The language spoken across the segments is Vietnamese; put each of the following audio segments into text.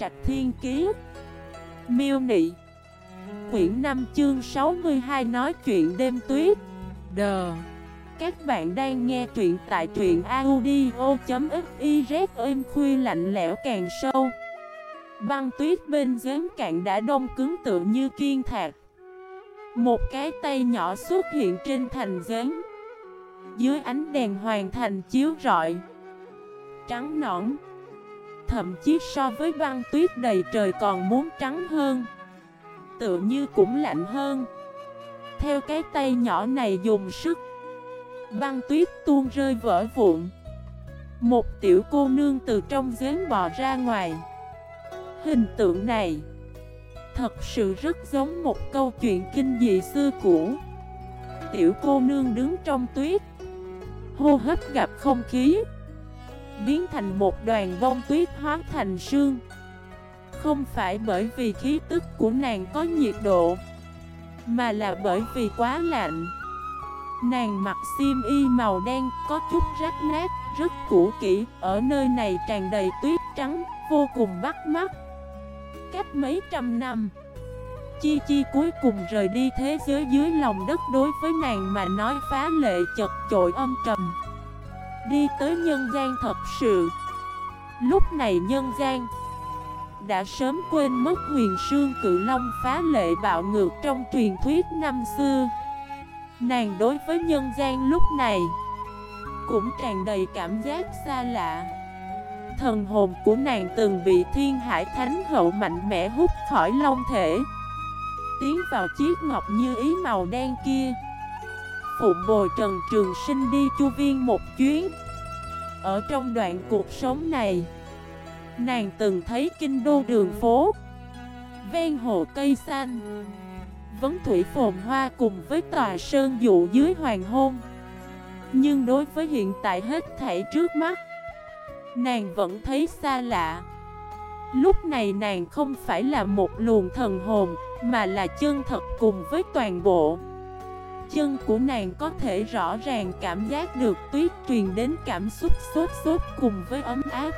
Trạch Thiên Kiế Miêu Nị. Quyển 5 chương 62 nói chuyện đêm tuyết. Đờ Các bạn đang nghe truyện tại truyện audio.xyz êm khuya lạnh lẽo càng sâu. Băng tuyết bên dưới cạn đã đông cứng tựa như kiên thạc. Một cái tay nhỏ xuất hiện trên thành giếng. Dưới ánh đèn hoàn thành chiếu rọi. Trắng nõn Thậm chí so với băng tuyết đầy trời còn muốn trắng hơn. Tựa như cũng lạnh hơn. Theo cái tay nhỏ này dùng sức, Băng tuyết tuôn rơi vỡ vụn. Một tiểu cô nương từ trong giếng bò ra ngoài. Hình tượng này Thật sự rất giống một câu chuyện kinh dị xưa cũ. Tiểu cô nương đứng trong tuyết, Hô hấp gặp không khí. Biến thành một đoàn bông tuyết hóa thành sương. Không phải bởi vì khí tức của nàng có nhiệt độ Mà là bởi vì quá lạnh. Nàng mặc xiêm y màu đen có chút rách nát, rất cũ kỹ Ở nơi này tràn đầy tuyết trắng, vô cùng bắt mắt. Cách mấy trăm năm Chi Chi cuối cùng rời đi thế giới dưới lòng đất đối với nàng mà nói phá lệ chật chội âm trầm. Đi tới nhân gian thật sự. Lúc này nhân gian Đã sớm quên mất huyền sương cự long phá lệ bạo ngược trong truyền thuyết năm xưa. Nàng đối với nhân gian lúc này Cũng tràn đầy cảm giác xa lạ. Thần hồn của nàng từng bị thiên hải thánh hậu mạnh mẽ hút khỏi long thể. Tiến vào chiếc ngọc như ý màu đen kia. Phụng bồi Trần Trường Sinh đi chu viên một chuyến. Ở trong đoạn cuộc sống này, Nàng từng thấy kinh đô đường phố, Ven hồ cây xanh, Vấn thủy phồn hoa cùng với tòa sơn dụ dưới hoàng hôn. Nhưng đối với hiện tại hết thảy trước mắt, Nàng vẫn thấy xa lạ. Lúc này nàng không phải là một luồng thần hồn, Mà là chân thật cùng với toàn bộ. Chân của nàng có thể rõ ràng cảm giác được tuyết truyền đến cảm xúc sốt sốt cùng với ấm áp.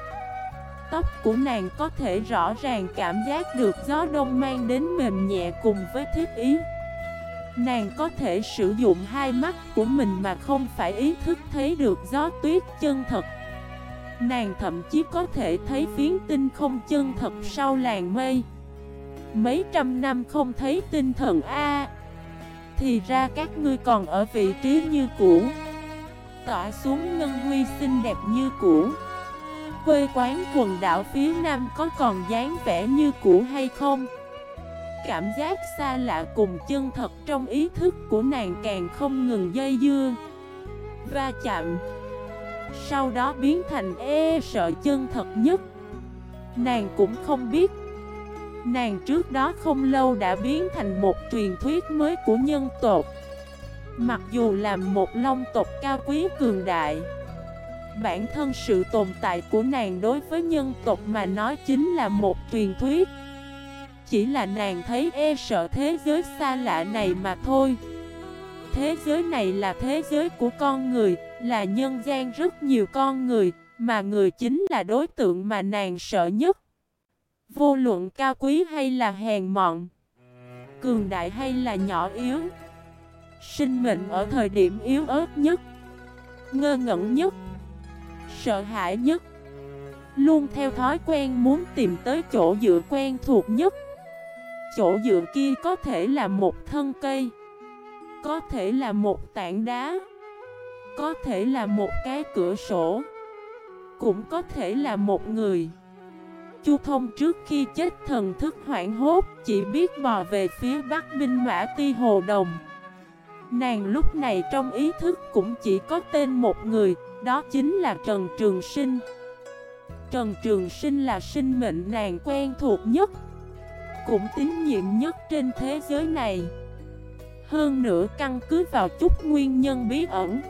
Tóc của nàng có thể rõ ràng cảm giác được gió đông mang đến mềm nhẹ cùng với thiết ý. Nàng có thể sử dụng hai mắt của mình mà không phải ý thức thấy được gió tuyết chân thật. Nàng thậm chí có thể thấy phiến tinh không chân thật sau làng mây. Mấy trăm năm không thấy tinh thần A. Thì ra các ngươi còn ở vị trí như cũ. Tỏa xuống ngân huy xinh đẹp như cũ. Quê quán quần đảo phía nam có còn dáng vẻ như cũ hay không? Cảm giác xa lạ cùng chân thật trong ý thức của nàng càng không ngừng dây dưa. Va chạm. Sau đó biến thành e sợ chân thật nhất. Nàng cũng không biết Nàng trước đó không lâu đã biến thành một truyền thuyết mới của nhân tộc. Mặc dù làm một long tộc cao quý cường đại Bản thân sự tồn tại của nàng đối với nhân tộc mà nói chính là một truyền thuyết. Chỉ là nàng thấy e sợ thế giới xa lạ này mà thôi. Thế giới này là thế giới của con người, là nhân gian rất nhiều con người Mà người chính là đối tượng mà nàng sợ nhất. Vô luận cao quý hay là hèn mọn, Cường đại hay là nhỏ yếu, Sinh mệnh ở thời điểm yếu ớt nhất, Ngơ ngẩn nhất, Sợ hãi nhất, Luôn theo thói quen muốn tìm tới chỗ dựa quen thuộc nhất. Chỗ dựa kia có thể là một thân cây, Có thể là một tảng đá, Có thể là một cái cửa sổ, Cũng có thể là một người. Chu thông trước khi chết thần thức hoảng hốt, Chỉ biết bò về phía bắc binh mã ti hồ đồng. Nàng lúc này trong ý thức cũng chỉ có tên một người, đó chính là Trần Trường Sinh. Trần Trường Sinh là sinh mệnh nàng quen thuộc nhất, Cũng tín nhiệm nhất trên thế giới này. Hơn nữa căn cứ vào chút nguyên nhân bí ẩn,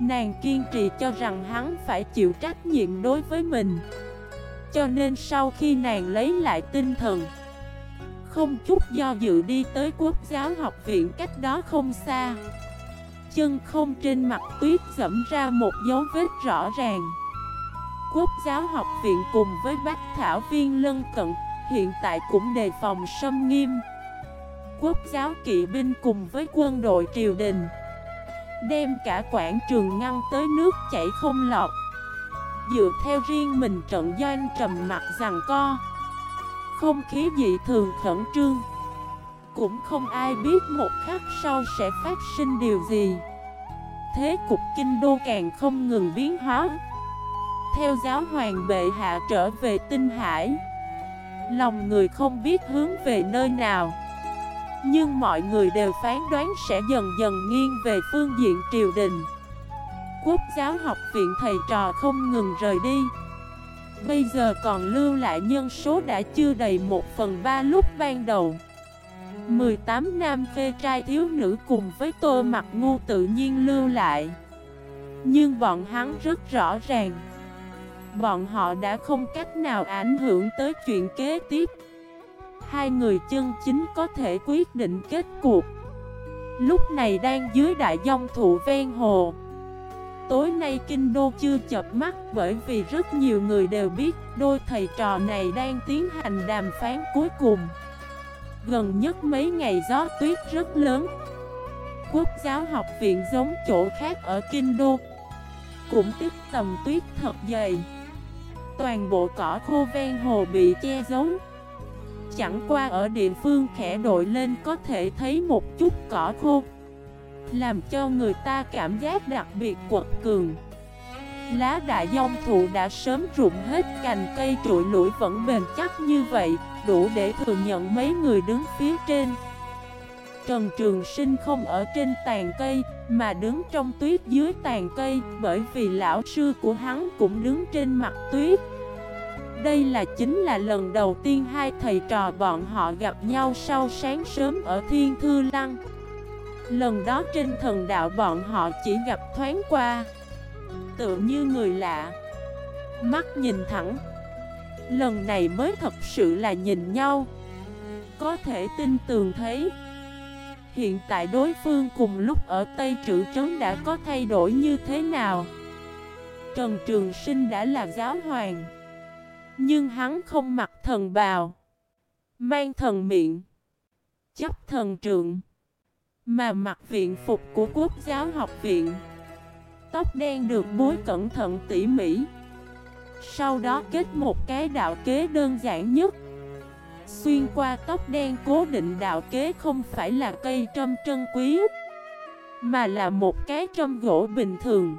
Nàng kiên trì cho rằng hắn phải chịu trách nhiệm đối với mình. Cho nên sau khi nàng lấy lại tinh thần Không chút do dự đi tới quốc giáo học viện cách đó không xa. Chân không trên mặt tuyết dẫm ra một dấu vết rõ ràng. Quốc giáo học viện cùng với Bách Thảo Viên lân cận, hiện tại cũng đề phòng xâm nghiêm. Quốc giáo kỵ binh cùng với quân đội triều đình Đem cả quảng trường ngăn tới nước chảy không lọt. Dựa theo riêng mình trận doanh trầm mặt rằng co. Không khí dị thường khẩn trương. Cũng không ai biết một khắc sau sẽ phát sinh điều gì. Thế cục kinh đô càng không ngừng biến hóa. Theo giáo hoàng bệ hạ trở về tinh hải, Lòng người không biết hướng về nơi nào. Nhưng mọi người đều phán đoán sẽ dần dần nghiêng về phương diện triều đình. Quốc giáo học viện thầy trò không ngừng rời đi. Bây giờ còn lưu lại nhân số đã chưa đầy một phần ba lúc ban đầu. 18 nam phê trai thiếu nữ cùng với tô mặt ngu tự nhiên lưu lại. Nhưng bọn hắn rất rõ ràng. Bọn họ đã không cách nào ảnh hưởng tới chuyện kế tiếp. Hai người chân chính có thể quyết định kết cuộc. Lúc này đang dưới đại dông thụ ven hồ. Tối nay kinh đô chưa chập mắt bởi vì rất nhiều người đều biết đôi thầy trò này đang tiến hành đàm phán cuối cùng. Gần nhất mấy ngày gió tuyết rất lớn. Quốc giáo học viện giống chỗ khác ở kinh đô. Cũng tiếp tầm tuyết thật dày. Toàn bộ cỏ khô ven hồ bị che giấu. Chẳng qua ở địa phương khẽ đội lên có thể thấy một chút cỏ khô. Làm cho người ta cảm giác đặc biệt quật cường. Lá đại dông thụ đã sớm rụng hết, cành cây trụi lũi vẫn bền chắc như vậy, Đủ để thừa nhận mấy người đứng phía trên. Trần Trường Sinh không ở trên tàn cây, Mà đứng trong tuyết dưới tàn cây, Bởi vì lão sư của hắn cũng đứng trên mặt tuyết. Đây là chính là lần đầu tiên hai thầy trò bọn họ gặp nhau sau sáng sớm ở Thiên Thư Lăng. Lần đó trên thần đạo bọn họ chỉ gặp thoáng qua. Tựa như người lạ. Mắt nhìn thẳng. Lần này mới thật sự là nhìn nhau. Có thể tin tường thấy. Hiện tại đối phương cùng lúc ở Tây Trữ Trấn đã có thay đổi như thế nào? Trần Trường Sinh đã là giáo hoàng. Nhưng hắn không mặc thần bào. Mang thần miệng. Chấp thần trượng. Mà mặc viện phục của quốc giáo học viện. Tóc đen được bối cẩn thận tỉ mỉ. Sau đó kết một cái đạo kế đơn giản nhất. Xuyên qua tóc đen cố định đạo kế không phải là cây trâm trân quý, Mà là một cái trâm gỗ bình thường.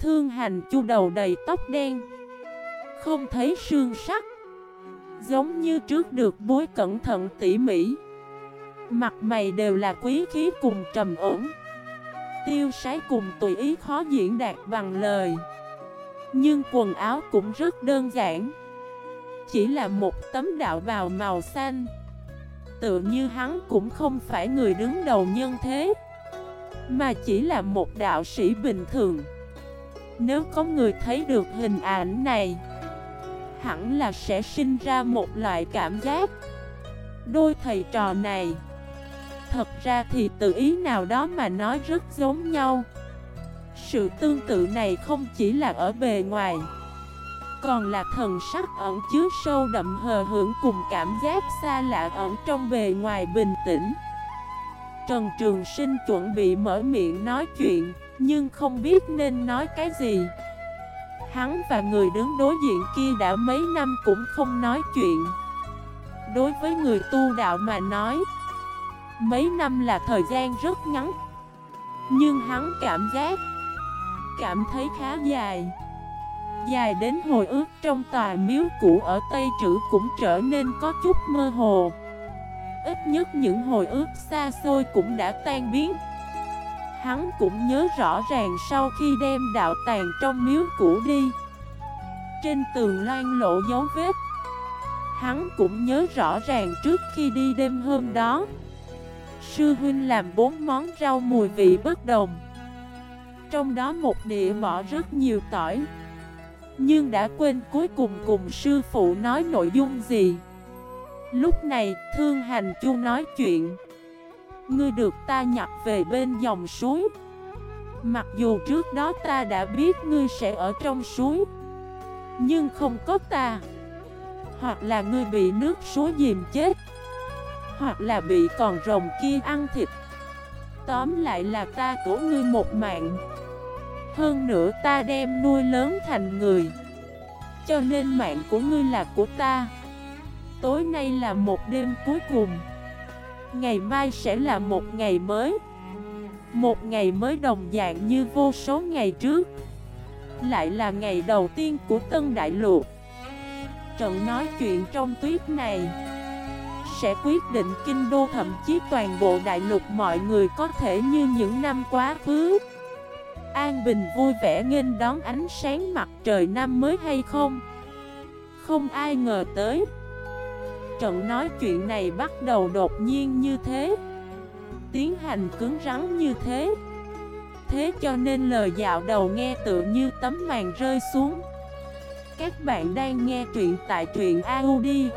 Thương hành chu đầu đầy tóc đen. Không thấy xương sắc. Giống như trước được bối cẩn thận tỉ mỉ. Mặt mày đều là quý khí cùng trầm ổn. Tiêu sái cùng tùy ý khó diễn đạt bằng lời. Nhưng quần áo cũng rất đơn giản. Chỉ là một tấm đạo bào màu xanh. Tựa như hắn cũng không phải người đứng đầu nhân thế, Mà chỉ là một đạo sĩ bình thường. Nếu có người thấy được hình ảnh này, hẳn là sẽ sinh ra một loại cảm giác. Đôi thầy trò này Thật ra thì tự ý nào đó mà nói rất giống nhau. Sự tương tự này không chỉ là ở bề ngoài, Còn là thần sắc ẩn chứa sâu đậm hờ hưởng cùng cảm giác xa lạ ẩn trong bề ngoài bình tĩnh. Trần Trường Sinh chuẩn bị mở miệng nói chuyện, Nhưng không biết nên nói cái gì. Hắn và người đứng đối diện kia đã mấy năm cũng không nói chuyện. Đối với người tu đạo mà nói Mấy năm là thời gian rất ngắn. Nhưng hắn cảm giác, Cảm thấy khá dài. Dài đến hồi ước trong tòa miếu cũ ở Tây Trữ cũng trở nên có chút mơ hồ. Ít nhất những hồi ước xa xôi cũng đã tan biến. Hắn cũng nhớ rõ ràng sau khi đem đạo tàng trong miếu cũ đi. Trên tường loan lộ dấu vết. Hắn cũng nhớ rõ ràng trước khi đi đêm hôm đó. Sư huynh làm bốn món rau mùi vị bất đồng. Trong đó một địa bỏ rất nhiều tỏi. Nhưng đã quên cuối cùng cùng sư phụ nói nội dung gì. Lúc này, Thương Hành Chu nói chuyện. Ngươi được ta nhặt về bên dòng suối. Mặc dù trước đó ta đã biết ngươi sẽ ở trong suối, Nhưng không có ta. Hoặc là ngươi bị nước suối dìm chết. Hoặc là bị còn rồng kia ăn thịt. Tóm lại là ta của ngươi một mạng. Hơn nữa ta đem nuôi lớn thành người. Cho nên mạng của ngươi là của ta. Tối nay là một đêm cuối cùng. Ngày mai sẽ là một ngày mới. Một ngày mới đồng dạng như vô số ngày trước. Lại là ngày đầu tiên của Tân Đại Lục. Trận nói chuyện trong tuyết này. Sẽ quyết định kinh đô, thậm chí toàn bộ đại lục mọi người có thể như những năm quá khứ. An Bình vui vẻ nghênh đón ánh sáng mặt trời năm mới hay không? Không ai ngờ tới. Trận nói chuyện này bắt đầu đột nhiên như thế. Tiến hành cứng rắn như thế. Thế cho nên lời dạo đầu nghe tự như tấm màn rơi xuống. Các bạn đang nghe truyện tại truyện audio.fif